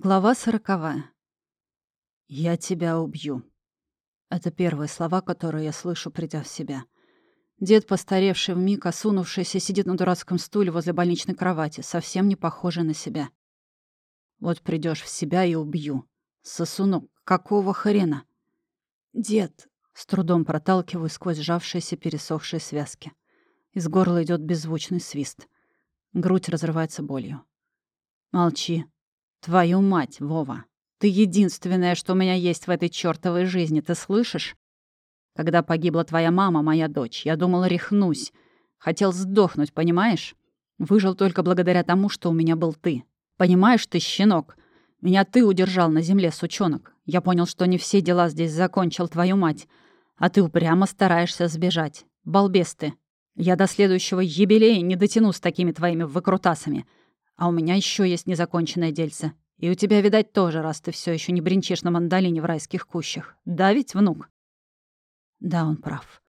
Глава сороковая. «Я тебя убью». Это первые слова, которые я слышу, придя в себя. Дед, постаревший вмиг, осунувшийся, сидит на дурацком стуле возле больничной кровати, совсем не похожий на себя. Вот придешь в себя и убью. Сосунок, какого хрена? Дед, с трудом проталкиваю сквозь сжавшиеся пересохшие связки. Из горла идет беззвучный свист. Грудь разрывается болью. Молчи, Твою мать, Вова. Ты единственное, что у меня есть в этой чёртовой жизни, ты слышишь? Когда погибла твоя мама, моя дочь, я думал, рехнусь. Хотел сдохнуть, понимаешь? Выжил только благодаря тому, что у меня был ты. Понимаешь ты, щенок? Меня ты удержал на земле, сучонок. Я понял, что не все дела здесь закончил твою мать. А ты упрямо стараешься сбежать. Балбес ты. Я до следующего юбилея не дотяну с такими твоими выкрутасами. А у меня еще есть незаконченное дельце. И у тебя, видать, тоже, раз ты все еще не бренчишь на мандолине в райских кущах. Да ведь, внук? Да, он прав.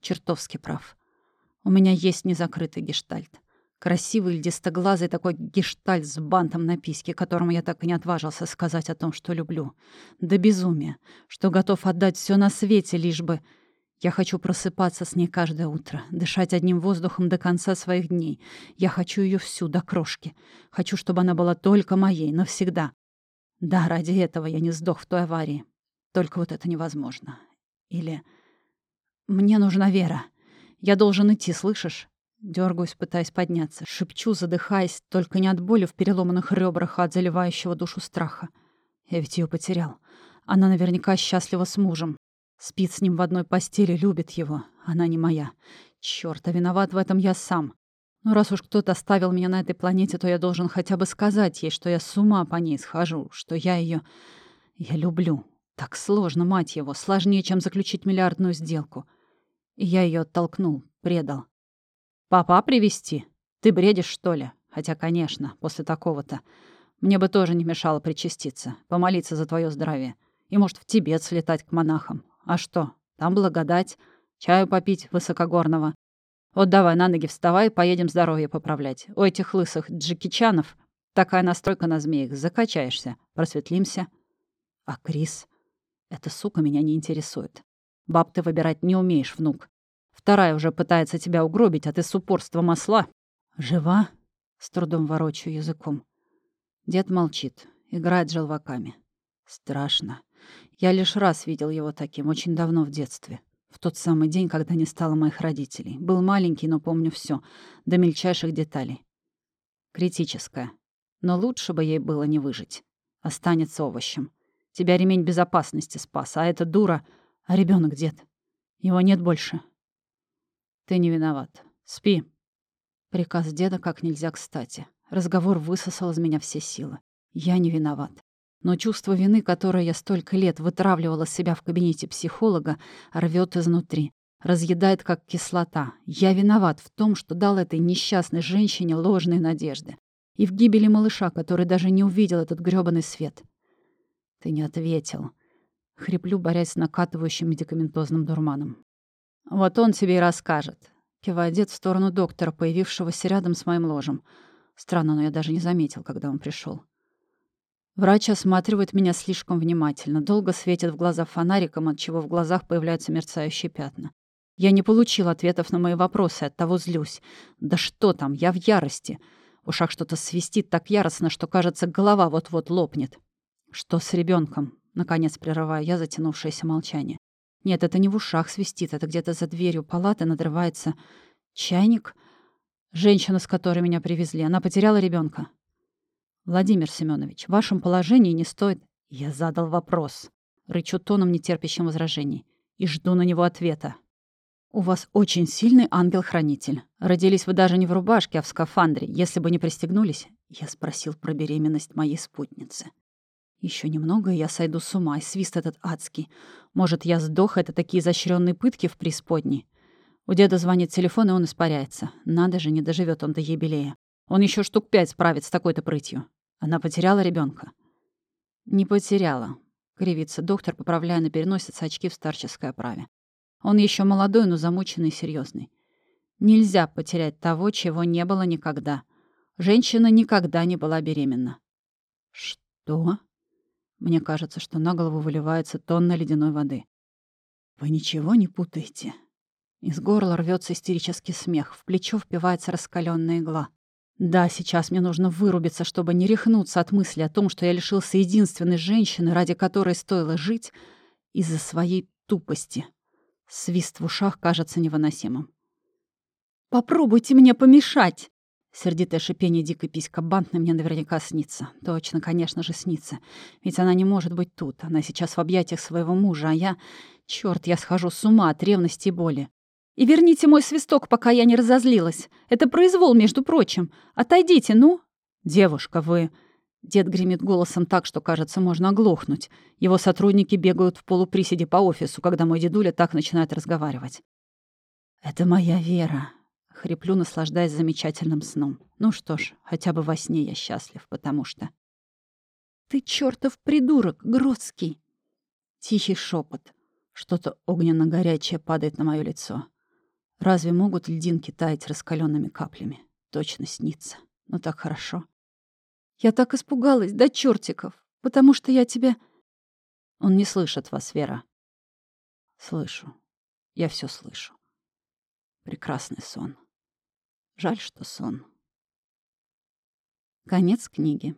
Чертовски прав. У меня есть незакрытый гештальт. Красивый льдистоглазый такой гештальт с бантом на письке, которому я так и не отважился сказать о том, что люблю. Да безумие, что готов отдать все на свете, лишь бы... Я хочу просыпаться с ней каждое утро, дышать одним воздухом до конца своих дней. Я хочу ее всю, до крошки. Хочу, чтобы она была только моей, навсегда. Да, ради этого я не сдох в той аварии. Только вот это невозможно. Или... Мне нужна вера. Я должен идти, слышишь? Дергаюсь, пытаясь подняться. Шепчу, задыхаясь, только не от боли в переломанных ребрах, а от заливающего душу страха. Я ведь ее потерял. Она наверняка счастлива с мужем. Спит с ним в одной постели, любит его. Она не моя. Чёрт, а виноват в этом я сам. Но раз уж кто-то оставил меня на этой планете, то я должен хотя бы сказать ей, что я с ума по ней схожу, что я ее, Я люблю. Так сложно, мать его, сложнее, чем заключить миллиардную сделку. И я ее оттолкнул, предал. «Папа привести? Ты бредишь, что ли? Хотя, конечно, после такого-то. Мне бы тоже не мешало причаститься, помолиться за твое здравие. И, может, в Тибет слетать к монахам. А что? Там благодать. Чаю попить высокогорного. Вот давай, на ноги вставай, поедем здоровье поправлять. У этих лысых джекичанов такая настройка на змеях. Закачаешься, просветлимся. А Крис? Эта сука меня не интересует. Баб ты выбирать не умеешь, внук. Вторая уже пытается тебя угробить, а ты с упорством осла. Жива? С трудом ворочаю языком. Дед молчит, играет желваками. Страшно. Я лишь раз видел его таким, очень давно в детстве. В тот самый день, когда не стало моих родителей. Был маленький, но помню все, до мельчайших деталей. Критическая. Но лучше бы ей было не выжить. Останется овощем. Тебя ремень безопасности спас, а эта дура... А ребенок дед. Его нет больше. Ты не виноват. Спи. Приказ деда как нельзя кстати. Разговор высосал из меня все силы. Я не виноват. Но чувство вины, которое я столько лет вытравливала себя в кабинете психолога, рвет изнутри. Разъедает, как кислота. Я виноват в том, что дал этой несчастной женщине ложные надежды. И в гибели малыша, который даже не увидел этот грёбаный свет. Ты не ответил. Хриплю, борясь с накатывающим медикаментозным дурманом. Вот он тебе и расскажет. Кивая дед в сторону доктора, появившегося рядом с моим ложем. Странно, но я даже не заметил, когда он пришел. Врач осматривает меня слишком внимательно, долго светит в глаза фонариком, от чего в глазах появляются мерцающие пятна. Я не получил ответов на мои вопросы, оттого злюсь. Да что там, я в ярости. В ушах что-то свистит так яростно, что, кажется, голова вот-вот лопнет. Что с ребенком? Наконец прерываю я затянувшееся молчание. Нет, это не в ушах свистит, это где-то за дверью палаты надрывается чайник. Женщина, с которой меня привезли, она потеряла ребенка. «Владимир Семенович, в вашем положении не стоит...» Я задал вопрос. Рычу тоном, нетерпящим возражений. И жду на него ответа. «У вас очень сильный ангел-хранитель. Родились вы даже не в рубашке, а в скафандре. Если бы не пристегнулись...» Я спросил про беременность моей спутницы. Еще немного, и я сойду с ума, и свист этот адский. Может, я сдох, это такие изощренные пытки в преисподней. У деда звонит телефон, и он испаряется. Надо же, не доживет он до юбилея. Он еще штук пять справит с такой-то прытью. Она потеряла ребенка. Не потеряла, кривится доктор, поправляя на переносице очки в старческой оправе. Он еще молодой, но замученный и серьезный. Нельзя потерять того, чего не было никогда. Женщина никогда не была беременна. Что? Мне кажется, что на голову выливается тонна ледяной воды. Вы ничего не путаете. Из горла рвется истерический смех, в плечо впивается раскаленная игла. Да, сейчас мне нужно вырубиться, чтобы не рехнуться от мысли о том, что я лишился единственной женщины, ради которой стоило жить, из-за своей тупости. Свист в ушах кажется невыносимым. «Попробуйте мне помешать!» Сердитое шипение дикой писька Бантны мне наверняка снится. Точно, конечно же, снится. Ведь она не может быть тут. Она сейчас в объятиях своего мужа, а я... Чёрт, я схожу с ума от ревности и боли. И верните мой свисток, пока я не разозлилась. Это произвол, между прочим. Отойдите, ну. Девушка, вы... Дед гремит голосом так, что, кажется, можно оглохнуть. Его сотрудники бегают в полуприседе по офису, когда мой дедуля так начинает разговаривать. «Это моя вера», Хриплю, наслаждаясь замечательным сном. Ну что ж, хотя бы во сне я счастлив, потому что... «Ты чертов придурок, Гродский!» Тихий шепот. Что-то огненно-горячее падает на мое лицо. Разве могут льдинки таять раскаленными каплями? Точно снится. Но так хорошо. Я так испугалась, до чертиков, потому что я тебя... Он не слышит вас, Вера. Слышу. Я все слышу. Прекрасный сон. Жаль, что сон. Конец книги.